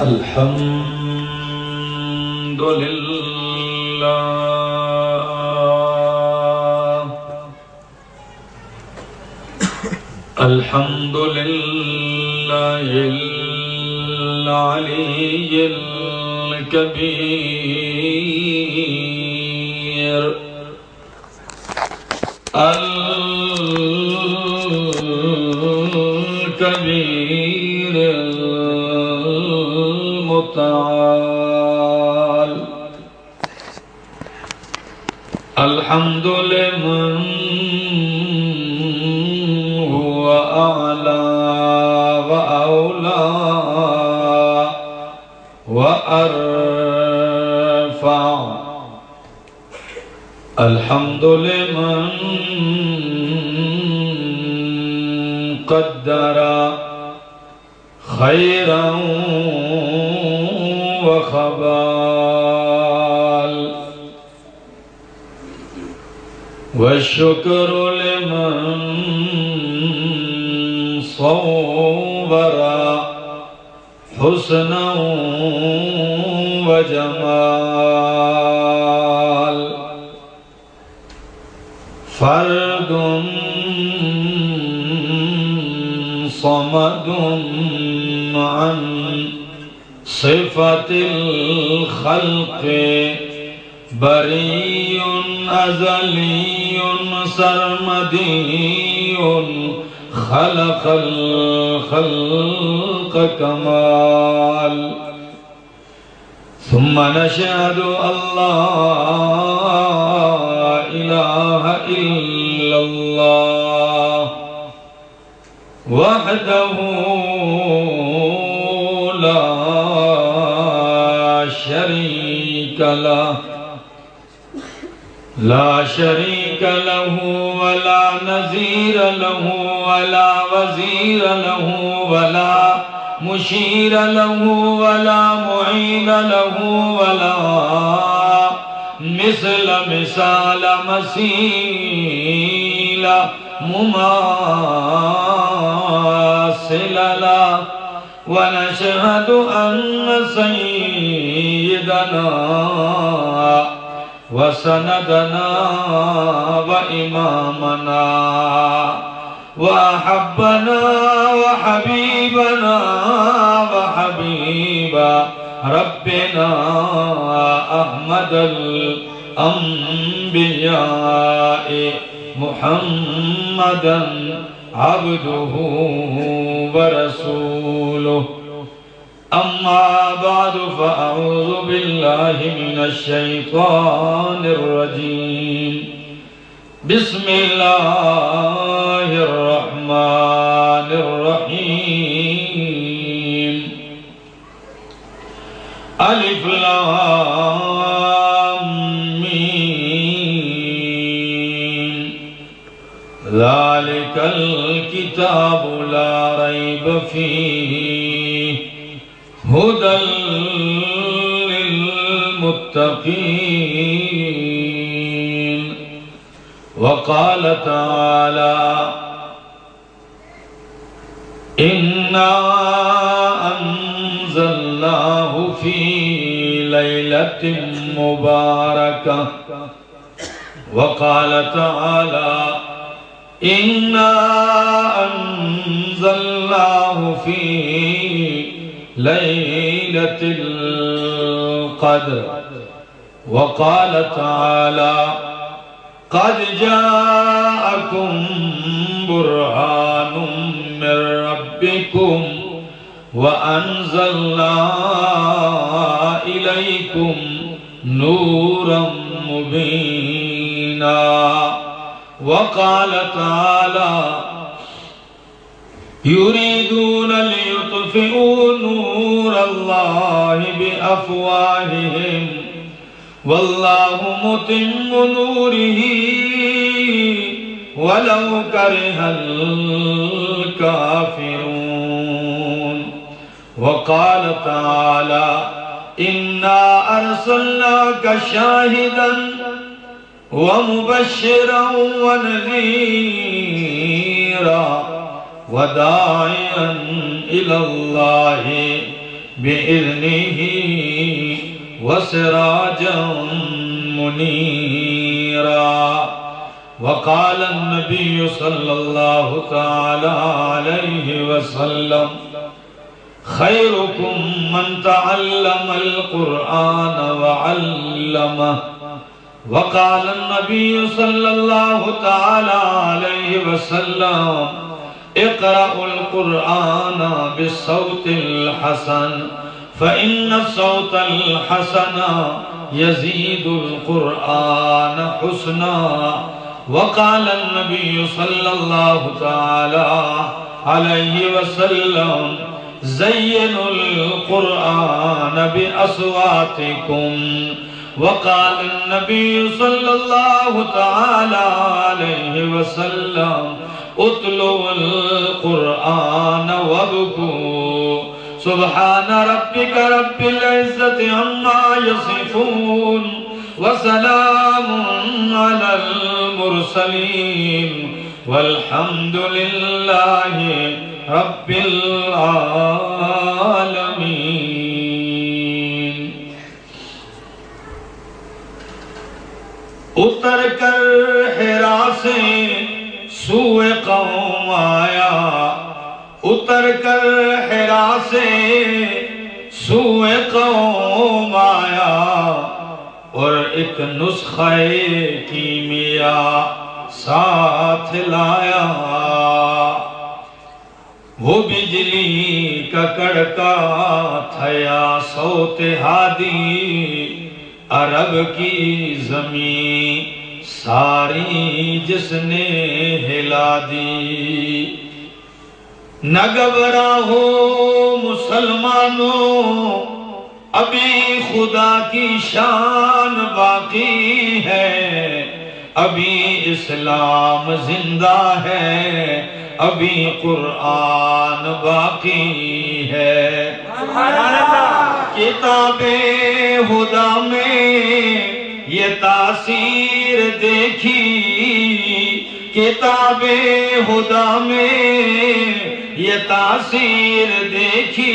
الحمد لله الحمد لله العلي الكبير الكبير المتعال الحمد لمن هو أعلى وأولى وأرفع. الحمد لمن قدر خيرا وخبال والشكر لمن صور حسنا وجمال فرد صمد عن صفة الخلق بري أزلي، سرمدي، خلق الخلق كمال. ثم نشهد أن لا إله إلا الله وحده شريك له لا شريك له ولا نذير له ولا وزير له ولا مشير له ولا معين له ولا مثل مثال مسيل مماثل له ونشهد أن سيدنا وسندنا وإمامنا وأحبنا وحبيبنا وحبيب ربنا أحمد الأنبياء محمدا عبده ورسوله أما بعد فأعوذ بالله من الشيطان الرجيم. بسم الله الرحمن الرحيم. ألف لام ميم. ذلك الكتاب لا ريب فيه. هدى للمتقين وقال تعالى إنا أنزلناه في ليلة مباركة وقال تعالى إنا أنزلناه في ليلة القدر وقال تعالى قد جاءكم برهان من ربكم وأنزلنا إليكم نورا مبينا وقال تعالى يريدون ليطفئوا نور الله بأفواههم والله متم نوره ولو كره الكافرون وقال تعالى إنا أرسلناك شاهدا ومبشرا ونذيرا وداعيا إلى الله بإذنه وسراجا منيرا. وقال النبي صلى الله تعالى عليه وسلم، خيركم من تعلم القرآن وعلمه. وقال النبي صلى الله تعالى عليه وسلم اقرأوا القرآن بالصوت الحسن، فإن الصوت الحسن يزيد القرآن حسنا. وقال النبي صلى الله تعالى عليه وسلم، زينوا القرآن بأصواتكم. وقال النبي صلى الله تعالى عليه وسلم اتلوا القرآن وابكوا سبحان ربك رب العزة عما يصفون وسلام على المرسلين والحمد لله رب العالمين اتر کر حرا سے سوئے قوم آیا، اتر کر حرا سے سوئے قوم آیا، اور ایک نسخہ کیمیا ساتھ لایا۔ وہ بجلی کا کڑکا تھیا سوت ہادی عرب کی زمین۔ ساری جس نے ہلا دی۔ نہ گبرا ہو مسلمانوں ابھی خدا کی شان باقی ہے۔ ابھی اسلام زندہ ہے ابھی قرآن باقی ہے۔ کتاب خدا میں یہ تاثیر دیکھی، کتاب خدا میں یہ تاثیر دیکھی،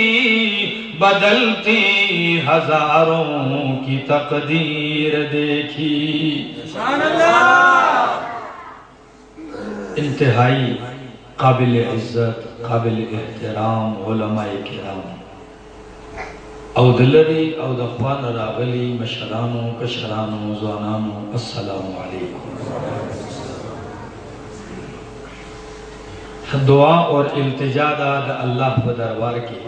بدلتی ہزاروں کی تقدیر دیکھی۔ انتہائی قابل عزت، قابل احترام، علماء کرام۔ او دلری او دخوان راغلی مشرانو، کشرانو زوانانو السلام علیکم. دعا اور التجا دا دا اللہ په دربار کې.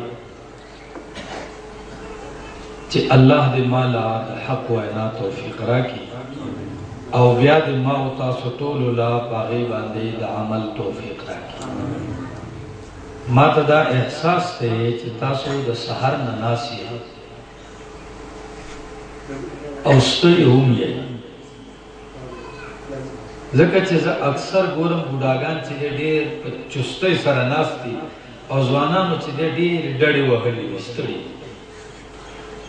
چې الله دې مالا حق وینا توفیق راکړي. او بیا دې ما او تاسو ټول لا پاغي باندې د عمل توفیق راکړي. ما دا احساس ته چې تاسو د سحر نه ناسي او ستړي هم یې ځکه چې زه اکثر ګورم بوډاګان چې ډېر په چستۍ سره ناست دي او ځوانانو چې ډېر ډډې وهلي دي ستړي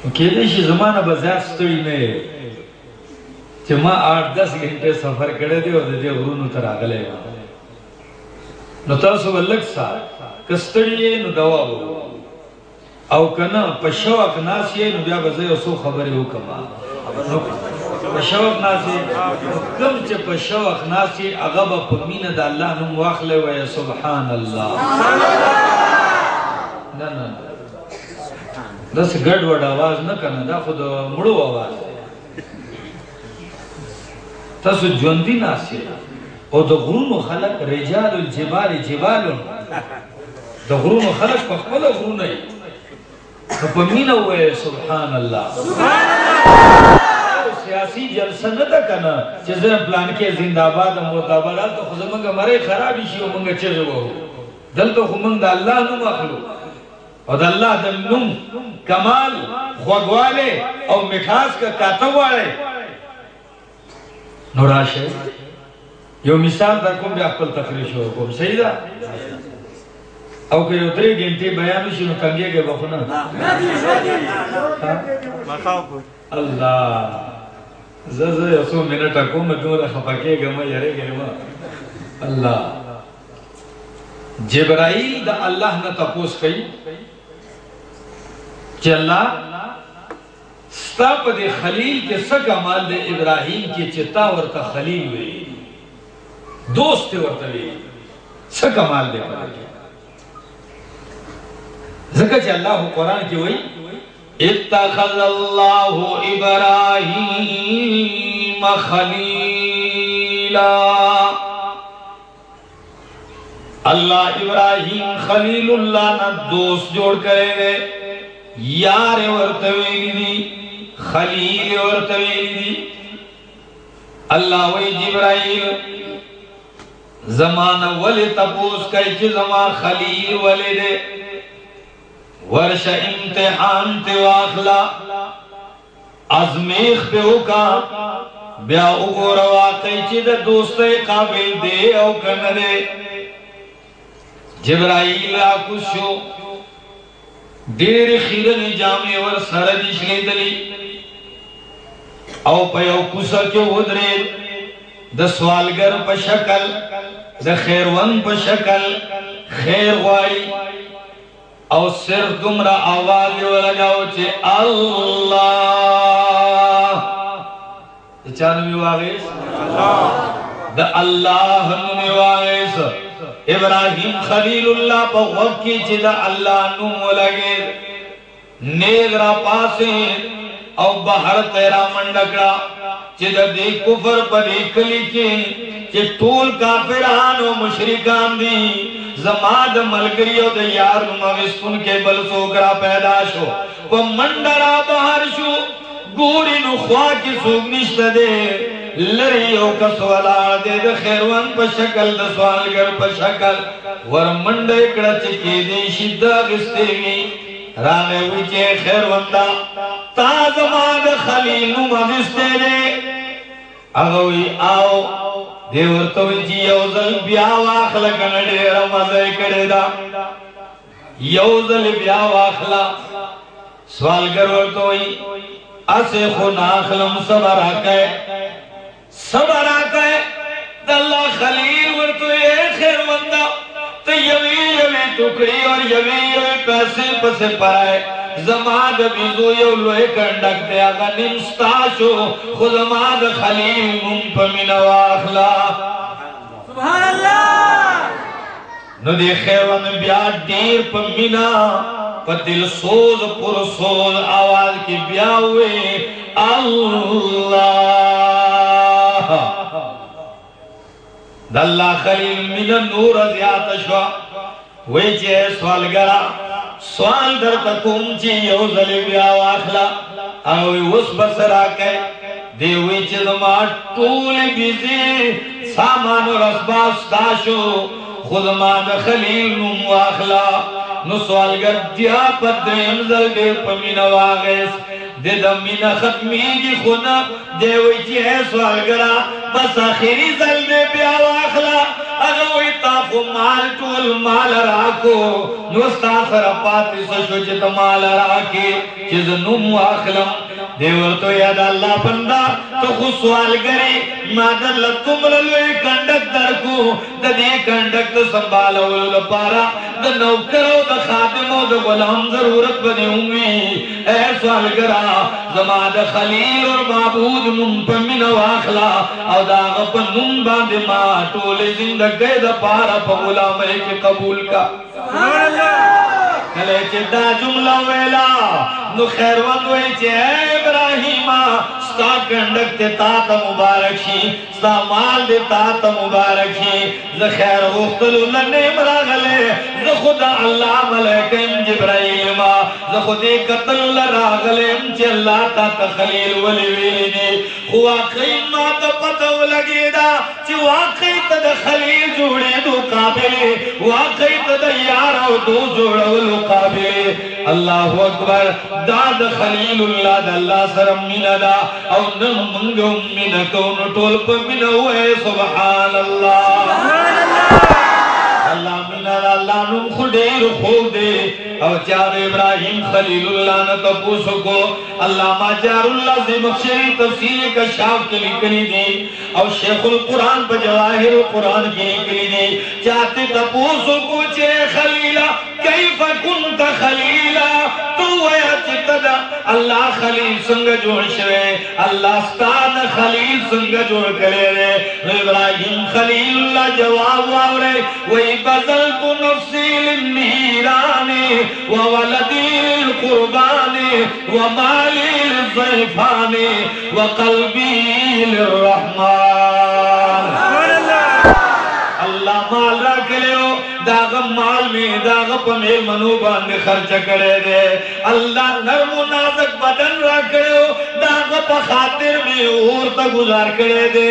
نو کېدای شي زمانه به زیات ستړي نه یې چې ما آټ دس غنټې سفر کړی دی او د دې غرونو ته راغلی یم نو تاسو به لږ سات کستړی نو دوا بو او کنا پښوک ناسې نو بیا به زه اوسو خبرې وکم. پښوک ناسې کم چې پښوک ناسې هغه به په دا اللہ نو نوم واخلې وای سبحان الله نه نه. دس گڑ وډ آواز نه کنا دا خود مڑو آواز تاسو جوندی ناسی او د غرونو خلق رجال الجبال جبال. د غرونو خلق په خپل غرونه په مینه وای سبحان الله سبحان الله سیاسی جلسه نه ده کنه چې زه پلان کې زنده باد او مرتبه دلته خو زمونږ مړی خراب شي او مونږ چغه وو دلته خو مونږ د الله نوم اخلو. او د الله د نوم کمال خوږواله او مٹھاس کا کاتواله نو راشه یو مثال در کوم بیا خپل تقریر شو کوم. صحیح ده؟ او که یو درې غنټې بیان شي نو څنګه کې بخونه الله. زه زه یو څو منټه کوم دومره خفه کېږم یریږم الله. جبرائیل د الله نه تپوس کوي چې الله ستا په دې خلیل کې څه کمال دی؟ ابراهیم کې چې تا ورته خلیل وي دوست ورته وي څه کمال دی ځکه چې الله قرآن کې وایي اتخذ الله ابراهیم خلیلا۔ اللہ ابراہیم خلیل اللہ نہ دوست جوڑ کرے گئے۔ یار ورتویلی دی، خلیل ورتویلی دی۔ اللہ وی جبرائیل زمان ولی تپوس کئی چی زمان خلیل ولی دے۔ ورش امتحان تے واخلا، ازمیخ پہ ہوکا بیا اگو روا کئی چی دے دوست قابل دے او کن دے جبرائیل آکو شو، دیر خیرن جامع ور سردش لیدلی او پیو کسا کیو ودرید د سوالگر په شکل، د خیرون په شکل، خیر غواړي او صرف دمرا آواز جو لگاو چے اللہ چانو میں واغیس دا اللہ نمی واغیس ابراہیم خلیل اللہ پا غب کی چے دا اللہ نمو لگے نیگ را پاسے او بہر تیرا منڈکڑا چلا دے کفر پا دیکھلی کے چے ٹول کافران و مشرکان دی۔ زماد ملگریو دے یار نموستن کے بل سوکرا پیدا شو۔ پا منڈرا بہر شو، گوری نخوا کی سوگ نشت دے۔ لریو کس ولا دے د خیروان په شکل د سوالګر په شکل۔ ور منډه کړه چې کې دې شید غستېږي رانه وی چې خیروان دا تا زما د خلیل نو مغستې دې هغه آو دې ورته وی جی چې بیا واخله کنه ډېر مزه دا۔ یو ځل بیا واخلا سوالګر ورته وی، اسے خو ناخلم صبر آکے صبر آکے دلہ خلیل ٹکڑی اور یوی یوی پیسے پسے پائے زماد بیزو یو لوے کنڈک دے آگا نمستاشو خود زماد خلیل من پمین واخلا۔ سبحان اللہ! نو دے خیرون بیا دیر پمینا دل سوز پر سوز آواز کی بیا ہوئے۔ اللہ! دلہ خلیل من نور زیاد شوا۔ وی چے سوال گرا، سوال در تکوم چی یو ظلی بیا واخلا اوی اس بسر آکے دیوی چی زمان طول بیزی سامان و رسباس داشو، خود ما د خلیل نوم واخلا، نو سوالګر دیا په دریم ځل ډېر په مینا واغیس دے د مینا ختمیږي خو نه دی وی ہے سوالګرا بس آخری زل دے بیا واخلا هغه وی خو مال ٹول مال راکو نوستا سر پاتی سشو چی چې مال راکی چیز نمو نوم واخلم دی یاد الله بندا تو خو سوالګری ما د لتمل لوی کنډک درکو د دې کنډک ته سنبالولو لپاره د نوکرو د خادمو د غلام ضرورت بنی ہوئی اے سوالګرا زما د خلیل اور معبود نوم په من واخلا او دا غپ نوم باندې ما ټولې زندګۍ د پاره په غلامۍ کې قبول کا۔ سبحان اللہ! کلے چے دا جملہ ویلا۔ نو خیر وندوئی چے اے ابراہیمہ ستا کنڈک تے تا تا مبارک شی، ستا مال دے تا تا مبارک شی۔ ز خیر غختلو لنیم راغلے ز خدا اللہ ملکم جبرائیلما ز خودی قتل لراغلیم چے اللہ تا تخلیل ولی ویلی دی۔ واقعی ما تا پتو لگی دا چی واقعی تا خلیل جوڑے دو قابلے واقعی تا دا یارو دو جوڑولو قابلے اللہ اکبر، داد خلیل اللہ دا اللہ سرم من دا او نم منگم من کون ٹول پا من ہوئے، سبحان اللہ. اللہ! اللہ نم خدیر خود دے او چار ابراہیم خلیل اللہ نے تپوسو کو اللہ ما جار اللہ زی مخشری تفسیر کا شاف کے لکلی دی، او شیخ القرآن پا جواہر القرآن کی لکلی دی۔ چاہتے تپوسو کو چے خلیلہ، کیف کنت خلیلہ؟ تو ویا چتدا اللہ خلیل سنگ جوڑ شوے اللہ ستان خلیل سنگ جوڑ کرے رے۔ ابراہیم خلیل اللہ جواب واورے وی بزلت نفسی للنیرانے وولدی للقربانے ومالی للضیفانے وقلبی للرحمن اللہ۔ مال رکھ لیو داغ مال میں داغ پمیل منو باندے خرچ کرے دے۔ اللہ نرم و نازک بدن رکھ لیو داغ پا خاطر میں اور تا گزار کرے دے۔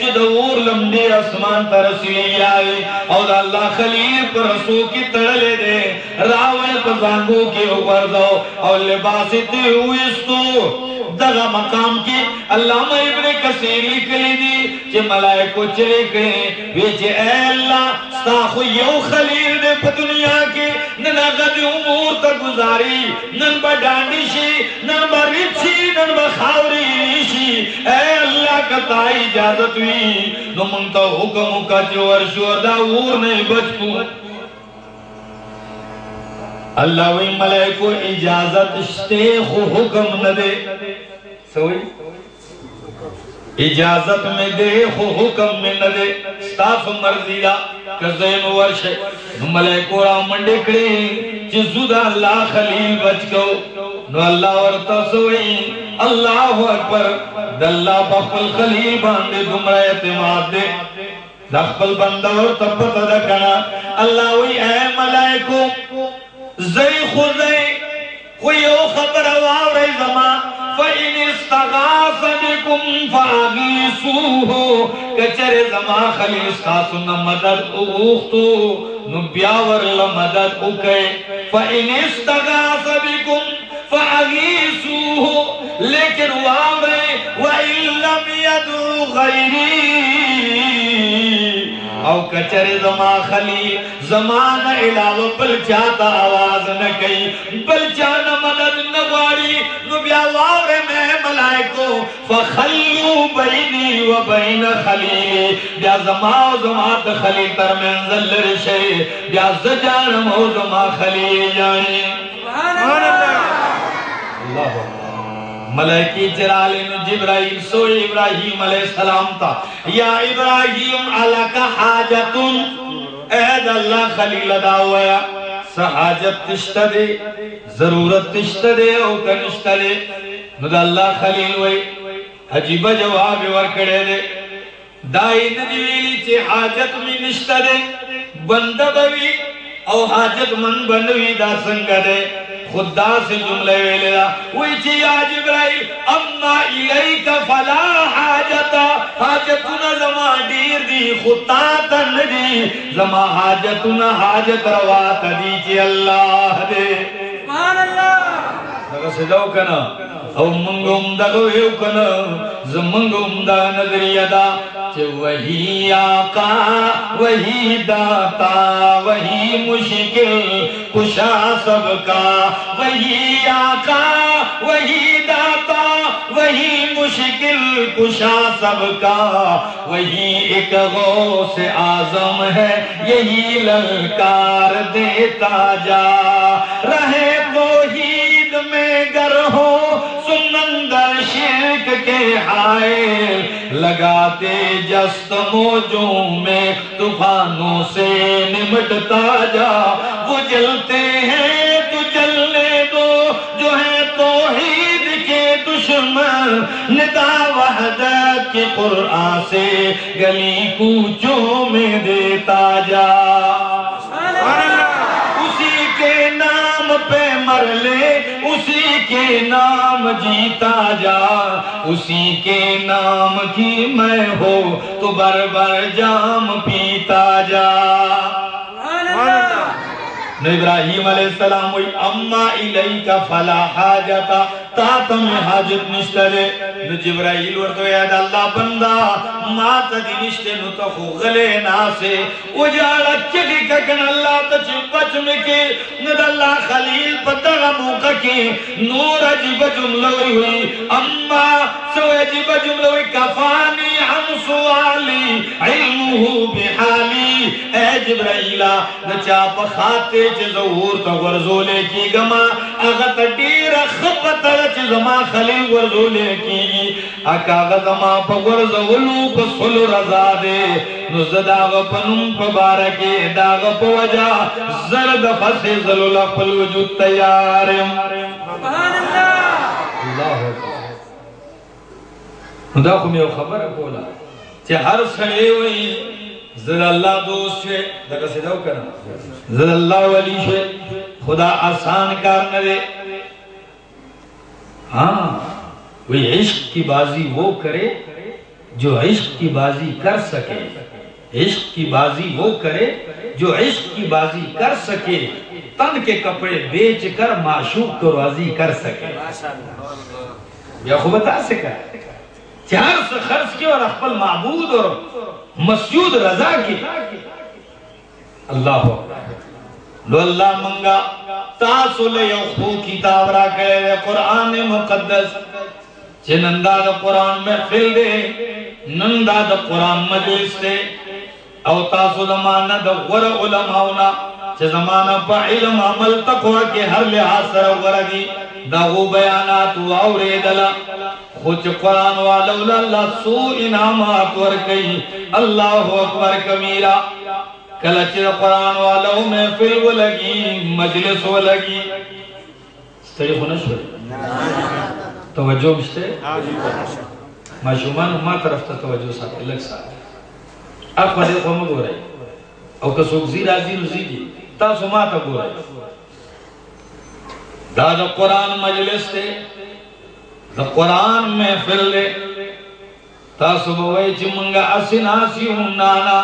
چید اور لمبی اسمان ترسیلی آئی، اور اللہ خلیل پر رسول کی تڑلے دے۔ راوے پر زانگو کی اوپر دو، اور لباسی تی ہوئی استو دغا مقام کی علامہ ابن کثیر لکلی دی چے ملائکو چلے گئے۔ ویچے اے اللہ ستاخو یو خلیل دے پا دنیا کی۔ نن اغد امور تا گزاری، نن با ڈانڈی شی، نن با ریچی نن با خاوری شی۔ اے اللہ کتا اجازت ہوئی نو منتا حکم کا جو ورشو دا اور نہیں بچ کو اللہ وی ملائکو اجازت شتے خو حکم نہ دے۔ سوئی؟ اجازت میں دے خو حکم میں نہ دے۔ ستاف مرضی دا کزین ورش نو ملائکو را منڈے کڑے جزو دا اللہ خلیل بچ گو نو اللہ ورطا سوئی۔ اللہ اکبر۔ دلہ بخل خلیل باندے دمرا اعتماد دے۔ دخل بندہ ورطا پتہ دکنا اللہ وی اے ملائکو۔ زی خزی خویو خبر واوری زمان فَإِنِ اسْتَغَاثَ بِكُمْ فَأَغِيثُوهُ. کچر زمان خلیل استاسو نا مدد اوختو نو بیاور لمدد اوکے فَإِنِ اسْتَغَاثَ بِكُمْ فَأَغِيثُوهُ. لیکن واوری وَإِن لَمْ يَدْعُ غَيْرِي او کچر زما خلیل زمان علاوہ بل چاہتا آواز نہ کئی بل چاہنا مدد نہ باری نو بیا وار میں ملائکو فخلو بینی و بین خلیل۔ بیا زما و زما تر منزل رشے بیا زجانم و زما خلیل جانی اللہ! ملائکی جلالین جبرائیل سو ابراہیم علیہ السلام تا۔ یا ابراہیم علاقہ حاجتن اید اللہ خلیل ادا ہوا سحاجت تشتہ دے، ضرورت تشتہ دے او کنشتہ دے۔ ندہ اللہ خلیل وئی عجیبہ جواب ورکڑے دے۔ دائی ندیویلی چے حاجت میں نشتہ دے۔ بندہ بوی او حاجت من بنوی دا سنگا دے۔ خدا سے جملے ویلے دا۔ وی چی یا جبرائیل، اما الیک فلا حاجتا حاجتنا زما دیر دی، خطا تن دی زما حاجتنا حاجت روات دی چی اللہ دے۔ دغه سجاو کنا، او منگم دغه یو کنا زمنگم دا نظریه دا چې وہی آقا وہی داتا وہی مشکل، کشا سب کا وہی آقا وہی داتا وہی مشکل، کشا سب کا وہی ایک غوث آزم ہے، یہی للکار دیتا جا، رہے لگاتے جست موجوں میں طوفانوں سے نمٹتا جا۔ وہ جلتے ہیں تو جلنے دو، جو ہے توحید کے دشمن۔ ندا وحدت کے قرآن سے گلی کوچوں میں دیتا جا۔ مر لے اسی کے نام جیتا جا۔ اسی کے نام کی میں ہو تو بر بر جام پیتا جا۔ ابراہیم علیہ السلام اما الیکا فلا حاجتا۔ تا تم حاجت نشتہ نو جبرائیل وردو یاد اللہ بندہ، ما تا دی نشتے نو تا خو غلے ناسے اجاڑا چلی ککن اللہ تا چی بچ مکے ند اللہ خلیل پتہ موقع کے نور عجیب جملوی ہوئی اما سو عجیب جملوی کفانی ہم سوالی علمہ بحالی. اے جبرائیلہ نچا پخاتے چه ظهور تا ورزولے کی گما اغا تا دیر خبتا چی زما خلیل ورزو لیکی اکا اغا زما پا ورزولو پا سلو رضا دے نو زد آغا پنم پا بارکی داغا پا وجا زرد فسی زلو لپل وجود تیارم سبحان اللہ اللہ اکبر دا خو میو خبر کولا چې هر سړی وي زل الله دوست شه دا څه دا وکړه زل الله ولی شه خدا آسان کار نه دی. ہاں وہ عشق کی بازی وہ کرے جو عشق کی بازی کر سکے۔ عشق کی بازی وہ کرے جو عشق کی بازی کر سکے۔ تن کے کپڑے بیچ کر معشوق کو راضی کر سکے۔ یا خوب بتا سکا؟ چار سے خرچ کی اور اخبر معبود اور مسجود رضا کی اللہ لو اللہ منگا، تاسو لے یو خو کتاب را کرے قرآن مقدس. چھ نندا دا قرآن محفل دے نندا دا قرآن مجلس دے. او تاسو زمانہ دا غر علماؤنا چھ زمانہ پا علم عمل تقوی کے ہر لحاظ سر غردی دا غو بیانات و آورے دلا خوچ قرآن والولا اللہ سو انعامات ورکی. اللہ اکبر کمیرہ کلچ قرآن والو میں فل لگی، مجلس وہ لگی۔ ستری خونش ہوئی توجہ مشتے ما ما طرف تا توجہ ساتھ، لگ ساتھ۔ آپ خواہ دیکھو مگو رہے او کسوک زیر آزیر زیدی تا سو ما تا گو رہے دا دا قرآن مجلس تے، دا قرآن میں فل لے تا سو بوئی چی منگا اسن آسی ہوں نانا۔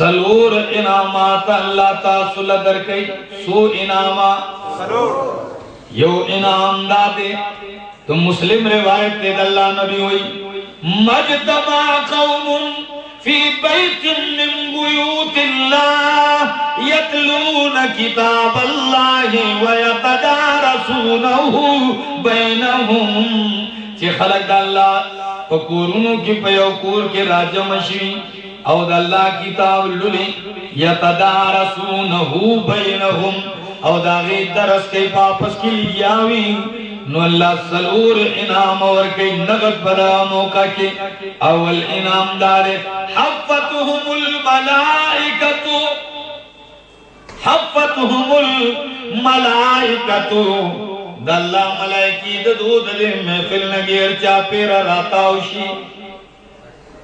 سلور انعامات اللہ تاسل در کئی سو انعاما یو انعام دادے۔ تو مسلم روایت تے اللہ نبی ہوئی۔ مجتمع قوم فی بیت من بیوت اللہ یتلون کتاب اللہ ویتدارسونہو بینہم۔ چی خلق دا اللہ پکورونو کی پیوکور کے راجمشی او دا اللہ کتاب للی یتدارسونہو بینہم او دا غید درس کے پاپس کی لیاوی نو اللہ سلور انعام اور کئی نغد برا موقع کے اول انعام دارے حفتهم الملائکتو حفتهم الملائکتو دا اللہ ملائکی دا دود دے محفل نگیر چا پیرا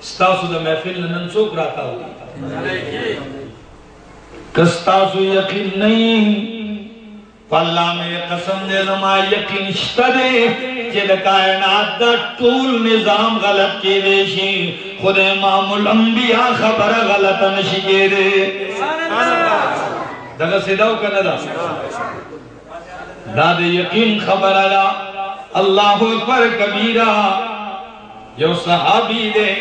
ستاسو دا محفل نن سوک راتا ہوگی کستاسو یقین نہیں پاللہ میں قسم دے زما یقین شتا دے کہ دا کائنات دا طول نظام غلط کی دیشی خود امام الانبیاء خبر غلط نشی کے دے دگا سیداو کنا دا دا دے یقین خبر اللہ اللہ اکبر کبیرہ یو صحابی دے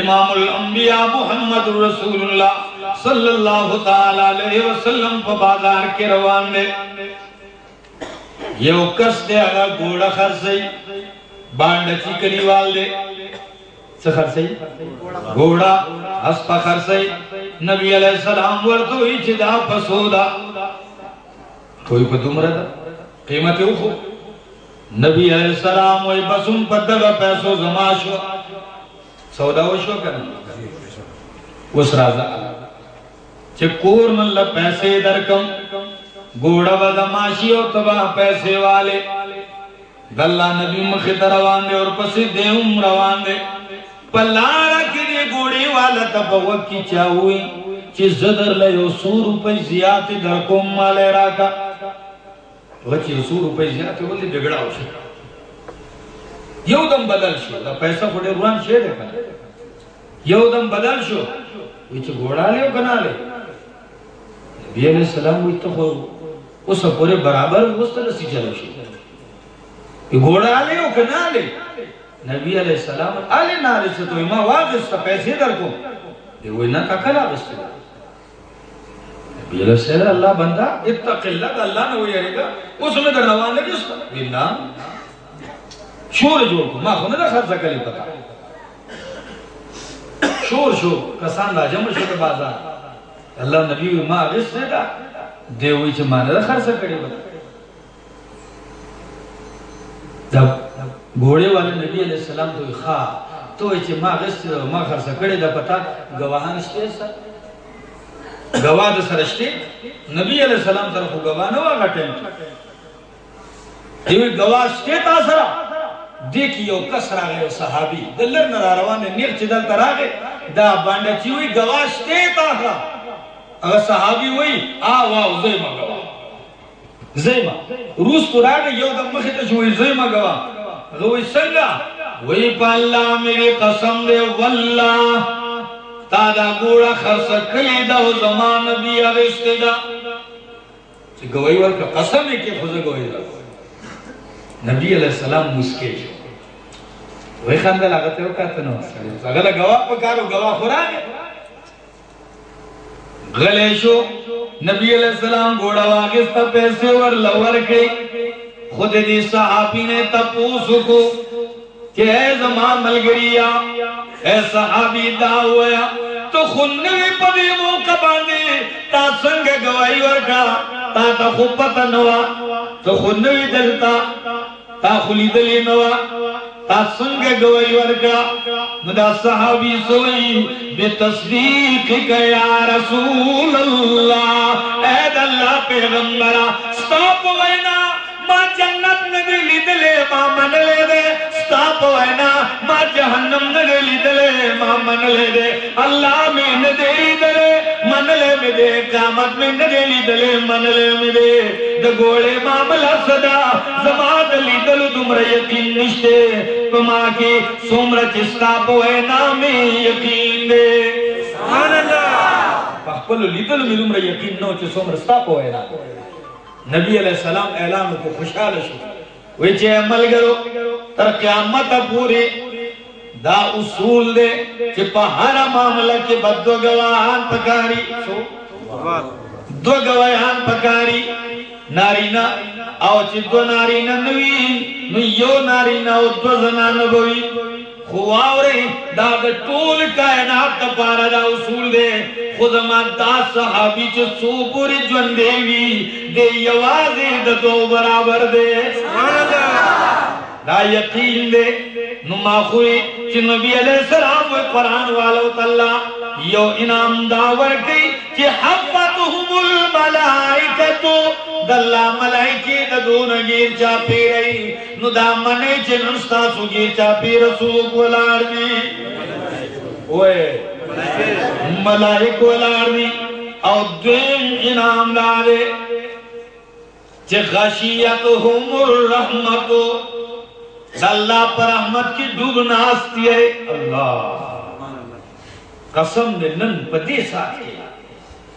امام الانبیاء محمد رسول اللہ صلی اللہ تعالیٰ علیہ وسلم پا بازار کے روان دے۔ یو کس دے اگا گوڑا خرسی بانڈا چیکری وال دے۔ سخر سی گوڑا اسپا خرسی نبی علیہ السلام وردوئی چدا پسودا کوئی پا دمرا دا؟ قیمت اوخو۔ نبی علیہ السلام وی بسن پا دگا پیسو زماشو سودا وشو کرنا؟ اس رازا چھے کور من لب پیسے درکم گوڑا بدماشی و تباہ پیسے والے۔ دلہ نبی مخت روان دے اور پسی دے ام روان دے۔ پلارا کی دے گوڑی والا تبا وکی چاہوئی چی زدر لے یو سو روپے زیادی درکم مالے راکا۔ وچی سو روپے زیادی ولی بگڑا ہو شکا یو دم بدل شو. دا پیسہ خوڑے روان شے دے کنا یو دم بدل شو. وچ گھوڑا لے کنا لے. نبی علیہ السلام وچ تو خو اس پورے برابر اس طرح سی چلو شو گھوڑا لے کنا لے. نبی علیہ السلام آلے نالے سے تو امام واقعی تا پیسے در کو دے وہ انہا ککلا بستے نبی علیہ السلام اللہ بندہ اتق اللہ دا اللہ نہ ہوئی رہے گا اس میں در روان لگی اس کا نام شور جوڑ کو ماں خونے دا خرصہ کلی پتا شور شور کسان دا جمع شد بازار. اللہ نبی وی ماں غصت دے دا دے ہوئی چھ مانے دا خرصہ کلی پتا دا گوڑے والے نبی علیہ السلام تو خواہ تو ہوئی چھ ماں غصت دا ماں خرصہ کلی دا پتا گواہان شتے سا گواہ دا سرشتے نبی علیہ السلام طرف گواہ نو آگا ٹیم تھا گواہ شتے تا سرہ دیکھ یو کس راغه صحابي دلر نه روانه نیر چې دل تراغه دا باندې چې وی گواه شته تا سره هغه صحابي وی، آ، واو زې ما گواه زیما روس تو راگه یو دم مخی تا شوی زیما گوا غوی سنگا وی پا اللہ میری قسم دے واللہ تا دا گوڑا خرس کلی دا و زمان نبی اغشت دا چی گوئی ورکا قسم ہے کہ خوز گوئی دا نبی علیہ السلام مسکے شو وی خاندل آگا تیو کہتا نو اگر گواہ پکارو گواہ خورا گیا غلے شو نبی علیہ السلام گوڑا واقستا پیسے ور لور کے خود دی صحابی نے تپوسو کو کہ اے زمان ملگریا اے صحابی دا ہویا تو خنوی پدی موقع باندے تا سنگ گوائی ورکا تا تا خوبتا نوا تو خنوی دلتا تا خلی دلی نوا تا سنگ گوئی ورکا ندا صحابی سوئی بے تصدیق کا یا رسول اللہ اید اللہ پیغمبرہ سٹاپ وینا ما جنت نگری لیدلے ما من لے دے سٹاپ وینا ما جہنم نگری لیدلے ما من لے دے، اللہ میں ندری دلے، من میں دے قامت میں نگری لیدلے من میں دے۔ دگوڑے معاملہ صدا زمان لیدلو دمر یقین نشتے۔ کما کی سمر چستا پوئے نامی یقین دے۔ سبحان اللہ! پخپلو لیدلو می دمر یقین نو چی سمر ستا پوئے نا۔ نبی علیہ السلام اعلان کو خوشحال شو۔ وی عمل کرو، تر قیامت پوری دا اصول دے چی پہارا معاملہ کی بد دو گواہان پکاری، دو گواہان پکاری نارینا او چې دو نارینا نوی، نو یو نارینا او دو زنان بوی۔ خواوری دا دا طول کائنات تا پارا دا اصول دے۔ خود من دا صحابی چو سو پوری جون دیوی۔ دے یوازی دا دو برابر دے۔ دا یقین دے۔ نما خوئی چی نبی علیہ السلام و قرآن والو تاللہ یو انعام داور کی چی حفتهم الملائکتو۔ دلہ ملائکی دا دون گیر چاپی رئی نو دا منے چی نستا گیر چاپی رسول ولار دی۔ اوے ملائک ولار دی۔ او دویم انعام دارے چی غشیتهم الرحمتو اللہ پر رحمت کی ڈوب ناستی ہے۔ اللہ۔ قسم دے، نن پدی ساتھ کی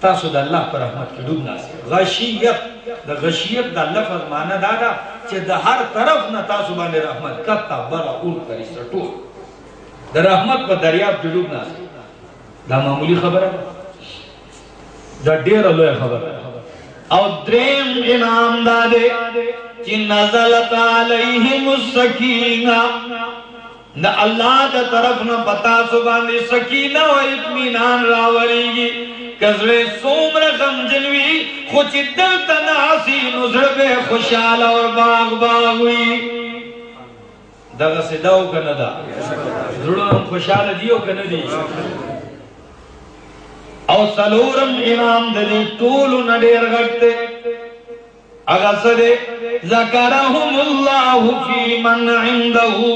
تاسو دا اللہ پر رحمت کی ڈوب ناستی ہے غشیت دا غشیت دا لفظ مانا دادا چہ دا ہر طرف نہ تاسو بانے رحمت. کتا برا اون کری سٹو دا رحمت پر دریاب کی ڈوب ناستی دا معمولی خبر ہے دا دیر لوے خبر ہے او دریم انعام دادے چی نزلت علیہم السکینہ نہ اللہ دا طرف نہ بتا سبانی سکینہ و اتمینان راوری گی کزرے سومر غمجنوی خوچی دل تناسی نظر بے خوشحال اور باغ باغ ہوئی۔ دغه سداو کنه دا؟ زړه خوشاله دیو کنه دی؟ او سلورم امام دلی طولو نڈیر غٹتے اگا سدے ذکرہم اللہ فی من عندہو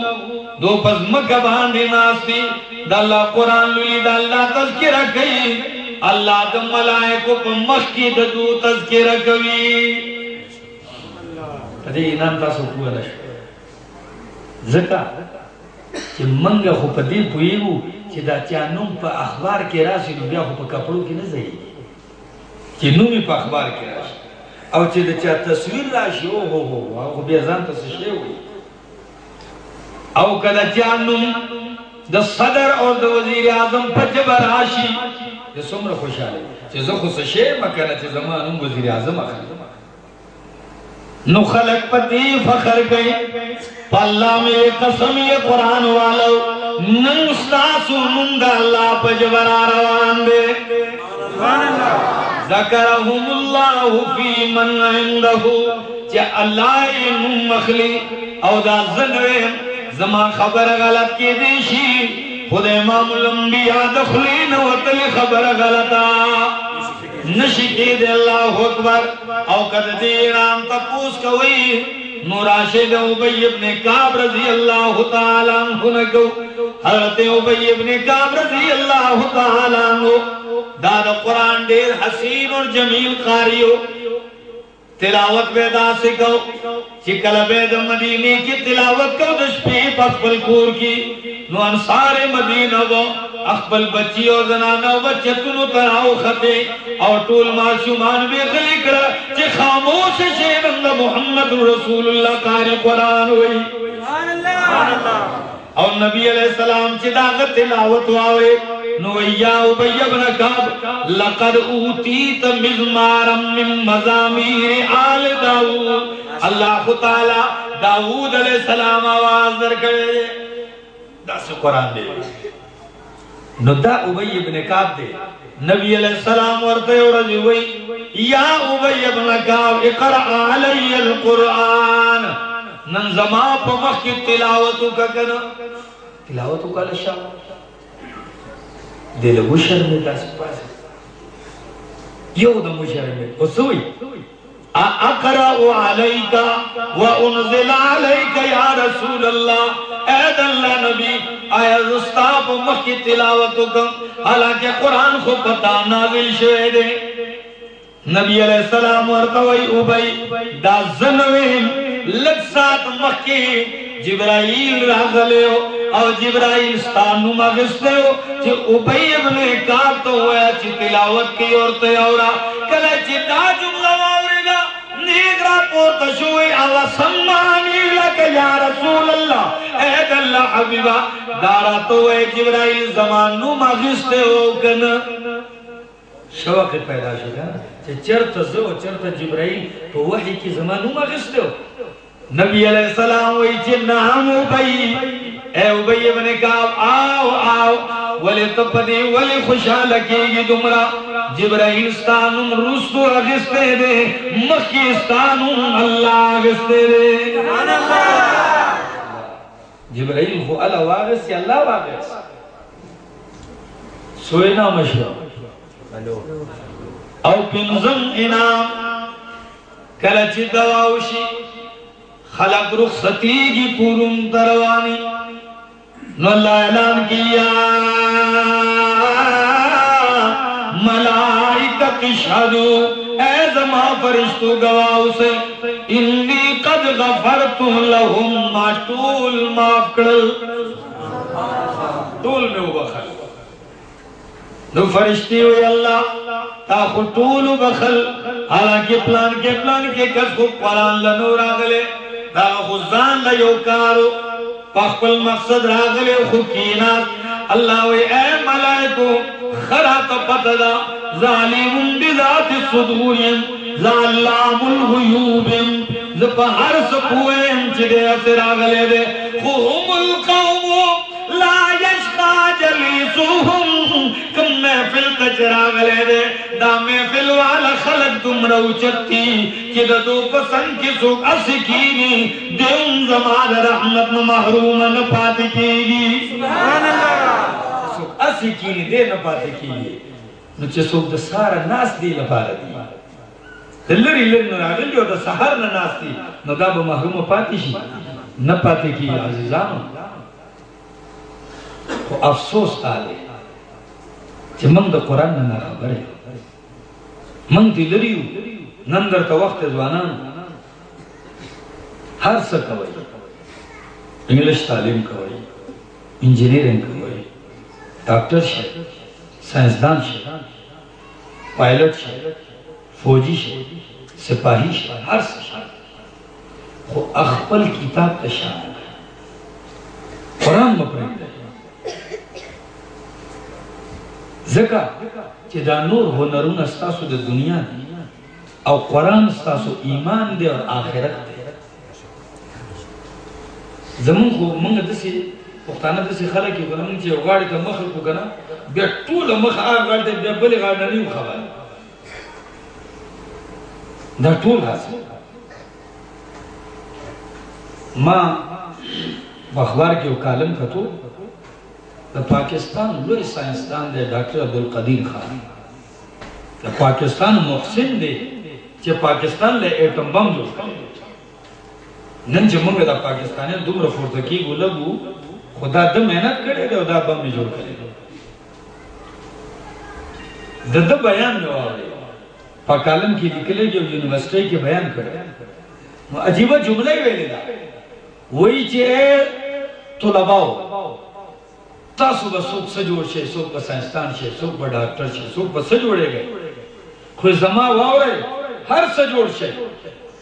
دو پس مکہ باندے ناستی دا اللہ قرآن لولی دا اللہ تذکرہ کئی اللہ دا ملائکو پا مخی دا دو تذکرہ کئی تدے انام تاسو پویا لشو ذکر چې منګه خو په دې پویګو چې دا چا نوم په اخبار کې راشي نو بیا خو په کپړو کې نه ځي چې نوم په اخبار کې راشي او چې د چا تصویر راشي او هو هو هغه بیا ځان ته څه وي او کله چا نوم د صدر او د وزیر اعظم په جبر راشي د څومره خوشاله چې زه خو څه شی مکنه چې زما نوم وزیر اعظم اخلي. نو خلق پتی فخر گئی پاللہ میں قسم یہ قرآن والو. نن ننساسو منگا اللہ پجبرا روان دے ذکرہم اللہ فی من عندہو چا اللہ من مخلی او دا زنویم زما خبر غلط کی دیشی خود امام الانبیاء دخلین وطل خبر غلطا. نشی کی دے اللہ اکبر. او کد دیران تپوس کوئی. نوراشد عبی ابن کعب رضی اللہ تعالیٰ عنہ نگو. حضرت عبی ابن کعب رضی اللہ تعالیٰ عنہ. داد قرآن دیر حسین اور جمیل قاریو. تلاوت بیدا سکو چکل بید مدینی کی تلاوت کو دشپی پخبل کور کی۔ نو انصار مدینہ وہ اخبل بچی اور زنانہ و بچتنو تراؤ خطے۔ اور طول معشومان بے خلی کرا چی خاموش شیرند محمد رسول اللہ کاری قرآن ہوئی۔ سبحان اللہ۔ اور نبی علیہ السلام چی داغت تلاوت واوے۔ نو یا ابی ابن کعب، لقد اوتیت مزمارا من مزامیر آل داود اللہ تعالی داود علیہ السلام آواز در کرے دا سے قرآن دے۔ نو دا ابی ابن کعب دے۔ نبی علیہ السلام ورتے اور رجوئی یا ابی ابن کعب، اقرأ علی القرآن۔ نن زما پا مخ کی تلاوتو کا کنا۔ تلاوتو کا لشا۔ دل مشر میں دس پاس یو دا مشر میں اسوئی اقرأ علیکا و انزل علیکا یا رسول اللہ اید اللہ نبی آیا زستا پا مخ کی تلاوتو کا حالانکہ قرآن خو پتا نازل شوئے دے نبی علیہ السلام ورطوئی اوبئی دا زنویم لگ سات مکی جبرائیل رہ راغلے ہو اور جبرائیل ستانو مغستے ہو چی اوبئی ابن کار تو ہویا چی تلاوت کی اور تیورا کلے چی دا جملہ آورے گا نیگرا پورتا شوئی اللہ سمانی لکا یا رسول اللہ اید اللہ حبیبہ دارا تو اے جبرائیل زمانو مغستے ہو کنا شوق پیدا شد چې چرته زه او جبرائیل په وحی کې زمانو ما غسته نبی علیہ السلام وی چې نام ابی اے ابی ابن کعب، آو آو، ولی تپدی، ولی خوشحال کیگی دمرا۔ جبرائیل ستانم رستو اغستے دے، مخی ستانم اللہ اغستے دے۔ سبحان اللہ جبرائیل خو اللہ واغس یا اللہ واغس؟ سوئے سوینا مشروع او پنزم انام کلچ دواوشی۔ خلق رخصتیگی پورم تروانی نو اللہ اعلان کیا۔ ملائکت شہدو اے زما فرشتو گواہو سے، انی قد غفرت لهم ما طول معاف کرل طول میں وہ بخل۔ نو فرشتی ہوئی اللہ، تا خطول بخل۔ حالانکہ پلان کے پلان کے کس کو قرآن لنو راگلے دا خزان لیو کارو. پخپل مقصد راغلے خکینات اللہ وی، اے ملائکو خرات پتدا ظالم بذات صدوریم ظالام الغیوبیم زپا ہر سپویم چگے اثر آگلے دے خوہم القوم لا یا جلیسوہم، کم محفل کچرا گلے دے دا محفل والا خلق تم رو چتی کہ دا دو پسند کی سوک اسکینی دے ان زمان رحمت محروم نہ پاتی کی گی سبحان اللہ سوک اسکینی دے نہ پاتی کی گی نو چه سوک دا سارا ناس دی لپارا دی۔ دلری لر نراغل جو، دا سہر نہ ناس دی۔ نو دا با محروم پاتی شی۔ نہ پاتی کی عزیزانو۔ خو افسوس آلے۔ چې موږ د قران نه خبره موږ دې لريو نن درته وخت ځوانان هر څه کوي انګلیش تعلیم کوي انجینیرینګ کوي ډاکټر شي ساينسدان شي پایلټ شي فوجي شي سپاهي شي هر څه شي خو خپل کتاب ته شامل۔ قرآن مپرم دی زکا چې دا نور هنرونه ستاسو د دنیا دي او قرآن ستاسو ایمان دی او آخرت دی. زمون خو مونږ داسې، پښتانه داسې خلک یو کنه مونږ چې یو غاړې ته مخ کړو کنه بیا ټوله مخ هغه غاړې ته، بیا بلې غاړې نه یو خبره دا ټول حاصل ما بخبار کې کالم کتو د پاکستان لوی ساينسدان دی ډاکټر عبدالقدیر خان د پاکستان محسن دی چې پاکستان له اټم بم جوړ کړ نن چې موږ د پاکستاني دومره پورته کېږو لګو خدا د محنت کړی دی او دا بم یې جوړ کړی دی د د بیان نو آوری په کالم کې لیکلی دی او یونیورسيټي کې بیان کړی نو عجیبه جمله یې ویلې ده وایي چې طلباو تاسو به څوک څه جوړ شئ څوک به ساینسدان شئ څوک به ډاکټر شئ څوک به څه جوړېږئ خو زما واورئ هر څه جوړ شئ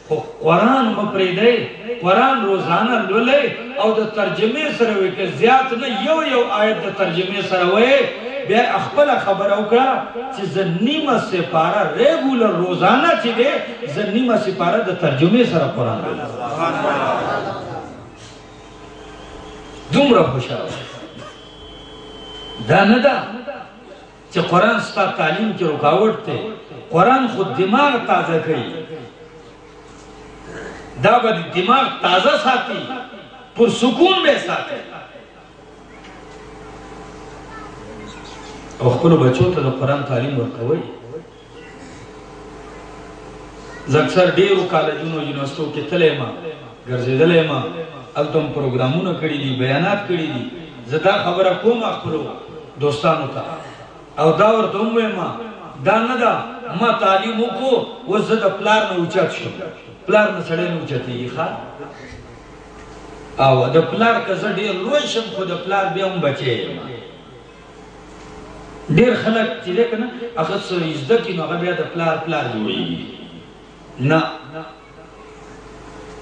خو قرآن مه پرېږدئ قرآن روزانه لولئ او د ترجمې سره وایي که زیات نه یو یو آیت د ترجمې سره وایي بیا خپل خبر وکړه چې زه نیمه سپاره ریګولر روزانه چې دی زه نیمه سپاره د ترجمې سره قرآن لولم دومره خوشاله دا نه ده چې قرآن ستا تعلیم کې رکاوټ دی. قرآن خود دماغ تازه کوي. دا به دماغ تازه ساتي، پر سکون به ساتي. او خپل بچو ته د قرآن تعلیم ورکوي زه اکثر ډیرو کالجونو یونیورسټو کې تللی ما، ګرځېدلی ما هلته هم پروګرامونه کړي دي، بیانات کړي دي. زه دا خبره کوم خپلو دوستانو ته. او دا ورته هم وایم، دا نه ده، ما تعلیم وکړو، اوس زه د پلار نه اوچت شم. پلار نه سړی نه اوچتېږي ښه؟ او د پلار که زه ډېر لوی شم، خو د پلار بیا هم بچی یم ډیر خلک، چې ده کنه هغه څه زده کړي، نو هغه بیا د پلار پلار جوړېږي نه.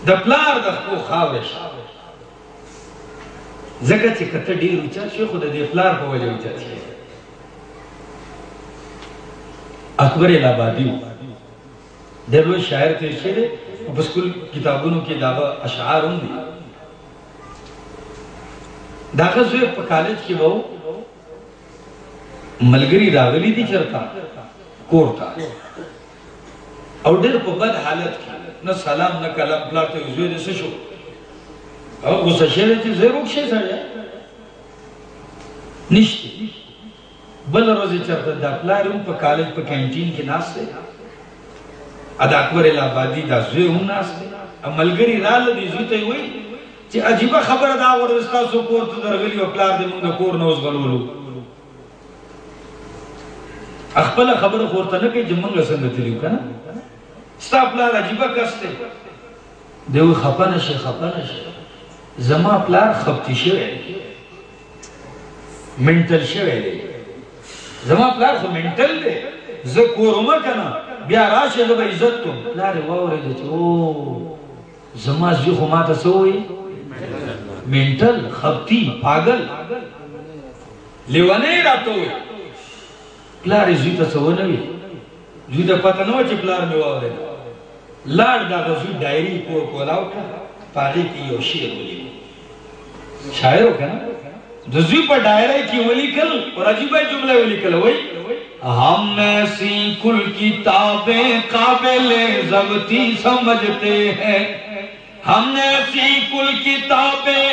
د پلار د خپل خاورې شه ځکه چې کته ډیر اوچت شي خو د دې پلار په وجه اوچت شي اکبر الابادی ډېر لوی شاعر تیر شوی دی په سکول کتابونو کې داغه اشعار هم دي. داغه زوی په کالج کې وو ملګری راغلی دي چرتا کور ته. او ډېر په بد حالت کې، نه سلام، نه کلام، پلار ته زوی دې شو؟ او غوسه شوی چې زه روک شي سره بل ورځ چرته د پلار هم په کالج په کینټین کې ناشته ادا اکبر الابادی دا زوی هم ناشته ملګری رااله دي زوی ته وای چې عجیب خبره دا ورستا سو کور ته درغلی او پلار دې موږ کور نه اوس غلولو خپل خبره خورته نه کوي چې موږ څنګه تلیو کنه ستا پلار عجیب کس دی دیو خپنه شي خپنه شي زما پلار خپتی شوی منټل شوی دی. زما پلار خو منټل دی. زه کورما کنه بیا راشه زه به عزت کوم. پلار واورید چې او زما زوی خو ماته څه وایي؟ منټل خپتی پاگل. لیونه راته وایي. پلار زوی ته څه ونه وي زوی ته پته نه و چې پلار مې واورید لاړ دا غزوی ډایری کو کولاو پاره کې یو شعر ولیکو شاعر وکنه د زوی په ډایری کې ولیکل او عجیبه جمله ولیکل وای ہم ایسی کل کتابیں قابل ضبطی سمجھتے ہیں۔ ہم ایسی کل کتابیں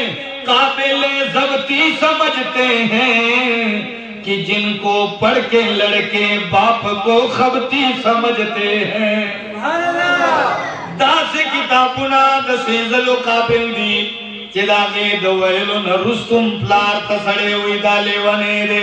قابل ضبطی سمجھتے ہیں کہ جن کو پڑھ کے لڑکے باپ کو خبتی سمجھتے ہیں۔ دا سے کتابنا دا سیزلو قابل دی۔ چې گے غې د ویلو نه پلار تسڑے ہوئی دا لیوانے دے۔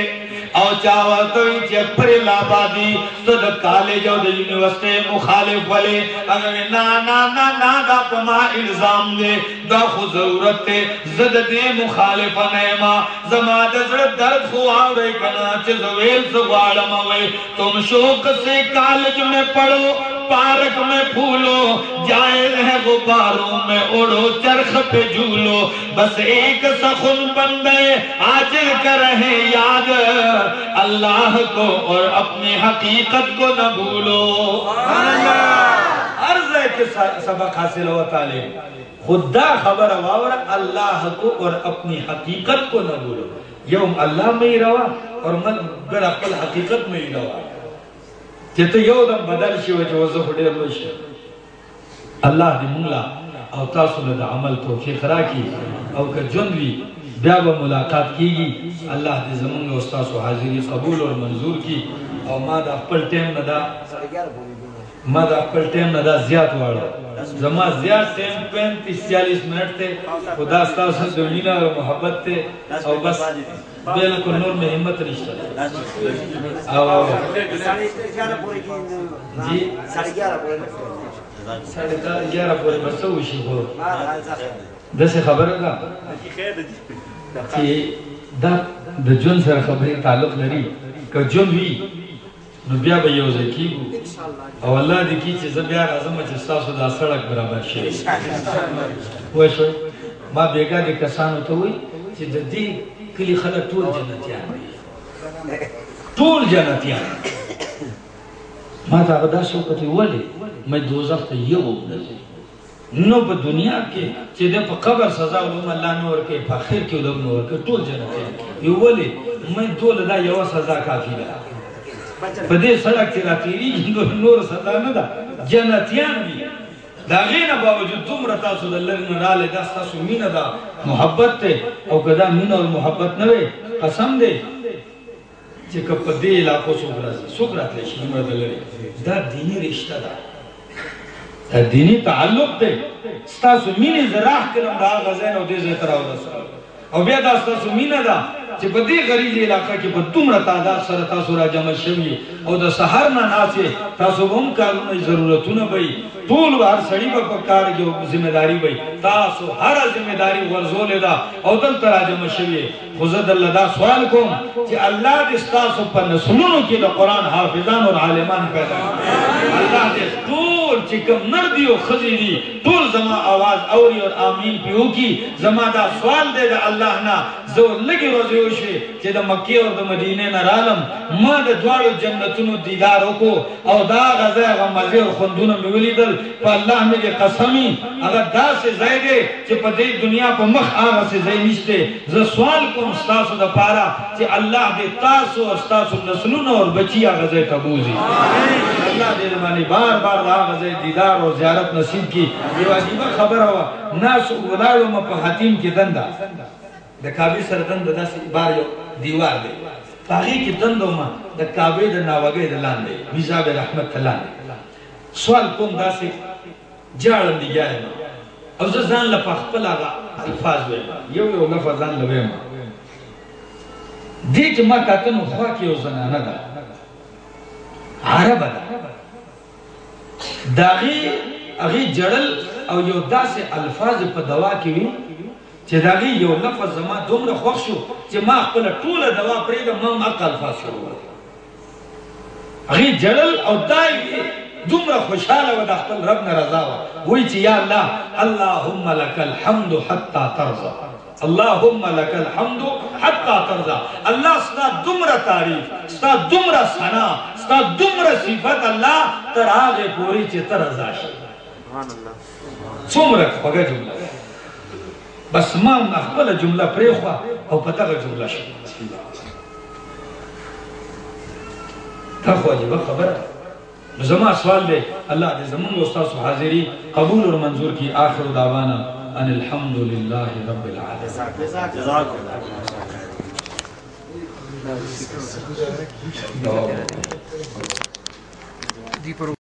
او چا ورته چې پر لابادي ته د کالج او د یونیورسيټي مخالف ولې هغه نه نه نه نه دا په الزام دی دا خو ضرورت دی زه د دې مخالف نه ما زما د زړه درد خو اوري کنه چې زویل څه غواړم وای تم شوق سے کالج میں پڑھو، پارک میں پھولو، جائز ہے غباروں میں اڑو، چرخ پہ جھولو۔ بس ایک سخن بندے عاجل کر رہے یاد۔ اللہ کو اور اپنی حقیقت کو نہ بھولو۔ عرض ہے کہ سبق حاصل ہوا تعلیم۔ خدا خبر واور اللہ کو اور اپنی حقیقت کو نہ بھولو۔ یوم اللہ میں ہی روا اور من گر اپل حقیقت میں ہی روا۔ چې ته یو دم بدل شي او چې وزه خو ډېر لوی شي الله دې موږ لا او تاسو له د عمل توفیق راکړي او که ژوند وي بیا به ملاقات کیږي. الله دې زمونږ او تاسو حاضری قبول او منظور کړي. او ما د خپل ټیم نه دا ما د خپل ټیم نه دا زیات واړو زما زیات ټیم 35 40 منټ ته خدا تاسو د مینا او محبت ته او بس بالکل نور میں ہمت نشته. او او جی؟ ساڑھے گیارہ پورے بس وشي خو؟ دسه خبره ده؟ چې دا د جون سره خبرې تعلق لري. که جون وي نو بیا به یو ځای کېږو او الله دې کړي چې زه بیا راځم چې ستاسو دا سړک برابر شي. پوه شوئ ما بېګا دې کسانو ته وایي چې د دې کلي خلک ټول جنتیان دي. ټول جنتیان ما ته هغه داسې وکتې ولې؟ مې دوزخ ته یو نه ځي نو په دنیا کې چې د په قبر سزا ولوم الله نور کې په اخر کې ولوم نور کې ټول جنتیان یو ولې؟ مې ټول دا یو سزا کافی ده. په دې سړک چې راتېریږي نو نور سزا نه ده. جنتیان دي. دا غینه باوجود دومره تاسو د لږ نه رااله دا تاسو مینه ده. محبت ته او کدا مینه او محبت نه وي، قسم دی. چې که په دې علاقو څوک راځي. څوک شي؟ دومره د دا دیني رشته ده. دا دینی تعلق دی. ستاسو مینې زه راح کړم، د هغه او دې ځای ته راورسوم. او بیا دا ستاسو مینه ده چې په دې غریزي علاقه کې په دومره تعداد سره تاسو را جمع شوي او د سحر نه ناسې تاسو به هم کارونه ضرورتونه به ټول به هر سړي به په کار کې ذمہ داری به تاسو هر ذمہ داری ورزولې ده او دلته را جمع شوي خو زه دلته دا سوال کوم چې الله دې ستاسو په نسلونو کې د قرآن حافظان او عالمان پیدا کړي. الله دې ټول چې کوم نر دي او ښځې دي ټول زما آواز اوري او آمین پیو کی زما دا سوال دی د الله نه زه لږې ورځې وشوې چې د مکې او د مدینې نه رالم ما د دواړو جنتونو دیدار وکړو او دا ځای هغه مزې او خوندونه مې ولیدل په الله مې دې قسمي هغه داسې ځای دی چې په دې دنیا په مخ هغسې ځای نشته زه سوال کوم ستاسو دپاره چې الله دې تاسو او ستاسو نسلونه او ځای ته بوځي الله دې باندې بار بار دا ځای دیدار او زیارت نصیب کړي یو عجیبه خبره وه. ناسو ولاړو م په حتیم کې دنده. د کعبې سره دنده داسې بار یو دیوار دی. په هغې کې دنده ومه، د کعبې د ناوګۍ د لاندې. میزاب رحمت ته لاندې. سوال کوم داسې، جاړم لګیا یم او زه ځان له په خپل هغه الفاظ وایم یو یو لفظ ځان له وایم دې چې ما کاته نو خوا کې یو زنانه ده. عربه ده. د هغې هغې جړل او یو داسې الفاظ په دوا کې وي چې د یو لفظ زما دومره خوښ شو چې ما خپله ټوله دوا پرېږدم ما هم الفاظ شروع کړل. هغې جړل او دا دومره خوشحاله وه د خپل رب نه رضا وه. وایي چې یا الله، اللهم لك الحمد حتى ترضى اللهم لك الحمد حتى ترضى الله ستا دومره تعریف، ستا دومره ثنا ستا دومره صفت الله تر هغه پوری چې ته رضا شي څومره خوږه جمله بس ما خپل جمله پرېخوا او په دغه جمله شو. دا خو عجیبه خبره. نو زما سوال دی الله دې زمونږ استاد حاضری قبول او منظور کی آخر دعوانا ان الحمد لله رب العالمين جزاک